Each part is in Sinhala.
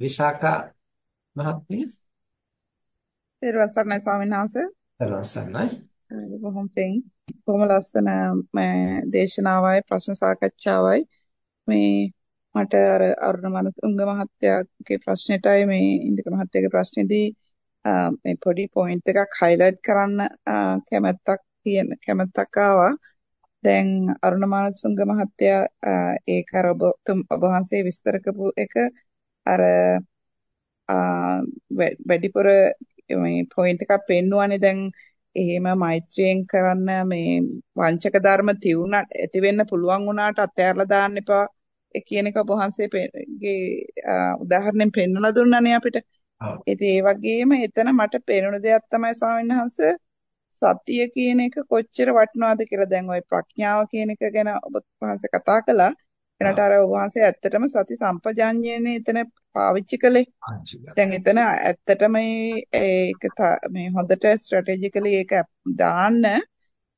විශාඛා මහත්මිය පෙරවන් සර්ණයි ස්වාමීන් වහන්සේ. පෙරවන් සර්ණයි. බොහොම පිං. බොහොම ලස්සන දේශනාවයි ප්‍රශ්න සාකච්ඡාවයි මේ මට අර අරුණ මනතුංග මහත්තයාගේ ප්‍රශ්නෙටයි මේ ඉන්දික මහත්තයාගේ ප්‍රශ්නේදී මේ පොඩි පොයින්ට් එකක් හයිලයිට් කරන්න කැමැත්තක් කියන කැමැත්තක් ආවා. දැන් අරුණ මනතුංග මහත්තයා ඒක අර ඔබ වහන්සේ විස්තර කරපු එක අර වැඩිපුර මේ පොයින්ට් එකක් පෙන්නුවානේ දැන් එහෙම මෛත්‍රියෙන් කරන්න මේ වංචක ධර්ම තියුණා ඇති වෙන්න පුළුවන් වුණාට අත්හැරලා දාන්න එපා කියන එක වහන්සේගේ උදාහරණයෙන් පෙන්වලා දුන්නානේ අපිට. ඉතින් ඒ වගේම එතන මට පේනුන දෙයක් තමයි ස්වාමීන් වහන්සේ සතිය කියන එක කොච්චර වටිනවද කියලා දැන් ওই ප්‍රඥාව කියන එක ගැන ඔබ වහන්සේ කතා කළා. එනට අර වහන්සේ ඇත්තටම සති සම්පජාඤ්ඤයනේ එතන පාවිච්චි කළේ. දැන් එතන ඇත්තටම ඒක මේ හොඳට ස්ට්‍රැටජිකලි ඒක දාන්න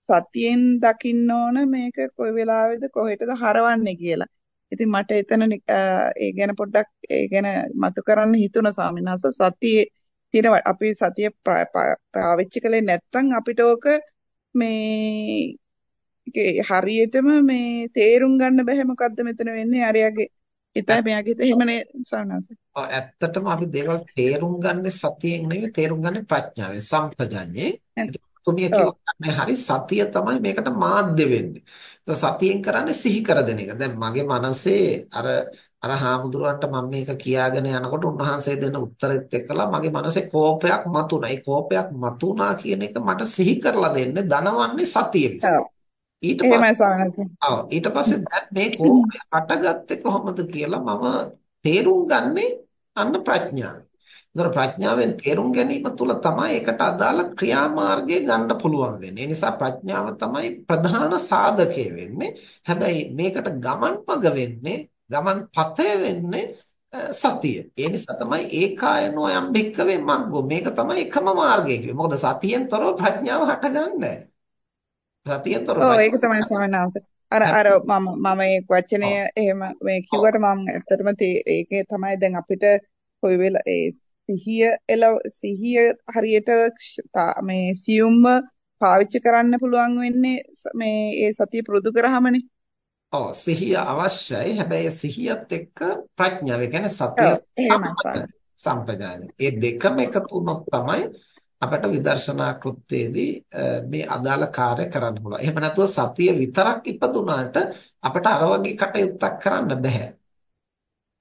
සතියෙන් දකින්න ඕන මේක කොයි වෙලාවෙද කොහෙටද හරවන්නේ කියලා. ඉතින් මට එතන ඒ ගැන පොඩ්ඩක් ඒ ගැන මතු කරන්න හිතුණා ස්වාමීන් වහන්සේ සතියේ තියෙන අපි සතිය පාවිච්චි කළේ නැත්නම් අපිට ඕක මේ හරියටම මේ තේරුම් ගන්න බෑ මොකද්ද මෙතන වෙන්නේ අරයාගේ හිතයි මෙයාගේ හිත එහෙමනේ සවනස. ඇත්තටම අපි දේවල් තේරුම් ගන්න සතියෙන් නෙවෙයි තේරුම් ගන්න ප්‍රඥාවෙන් සම්පජඤ්ඤේ. තුමිය කියන්නේ හරි සතිය තමයි මේකට මාධ්‍ය වෙන්නේ. සතියෙන් කරන්නේ සිහි කර දෙන එක. දැන් මගේ මනසේ අර අර හාමුදුරුවන්ට මම මේක කියාගෙන යනකොට උන්වහන්සේ දෙන උත්තරෙත් එක්කලා මගේ මනසේ කෝපයක් මතුණා. ඒ කෝපයක් මතුණා කියන එක මට සිහි කරලා දෙන්නේ ධනවන්නේ සතිය නිසා. ඊට පස්සේ ඔව් ඊට පස්සේ දැන් මේ කෝපය හටගත්තේ කොහොමද කියලා මම තේරුම් ගන්නේ අන්න ප්‍රඥාවෙන්. ඒතර ප්‍රඥාවෙන් තේරුම් ගැනීම තුළ තමයි ඒකට අදාළ ක්‍රියාමාර්ගය ගන්න පුළුවන් වෙන්නේ. ඒ නිසා ප්‍රඥාව තමයි ප්‍රධාන සාධකය වෙන්නේ. හැබැයි මේකට ගමන් මඟ වෙන්නේ ගමන් පතය වෙන්නේ සතිය. ඒ නිසා තමයි ඒකායනෝ යම් භික්කවේ මග්ගෝ. මේක තමයි එකම මාර්ගය කිව්වේ. මොකද සතියෙන් තොරව ප්‍රඥාව හටගන්නේ නැහැ. සතියතර ඔව් ඒක තමයි ස්වාමීන් අර අර මම මම මේ වචනය එහෙම මේ කිව්වට මම ඇත්තටම ඒකේ තමයි දැන් අපිට කොයි වෙලා ඒ සිහිය එල සිහිය හරියට මේ සියුම්ව පාවිච්චි කරන්න පුළුවන් වෙන්නේ මේ ඒ සතිය පුරුදු කරාමනේ. ඔව් සිහිය අවශ්‍යයි. හැබැයි සිහියත් එක්ක ප්‍රඥාව. කියන්නේ සතිය සම්පජානන. ඒ දෙකම එකතු වුණොත් තමයි අපිට විදර්ශනා කෘත්‍යයේදී මේ අදාළ කාර්ය කරන්න පුළුවන්. එහෙම නැතුව සතිය විතරක් ඉපදුනාට අපිට අර වගේ කටයුත්තක් කරන්න බෑ.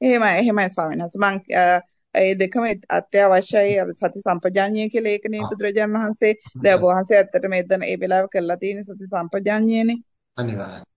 එහෙමයි එහෙමයි ස්වාමීන් වහන්සේ. මම ඒ දෙකම අත්‍යවශ්‍යයි සති සම්පජාඤ්ඤය කියලා ඒකනේ බුදුරජාණන් වහන්සේ දැන් වහන්සේ ඇත්තටම එදන ඒ වෙලාව කළා තියෙන සති සම්පජාඤ්ඤයනේ. අනිවාර්යයෙන්.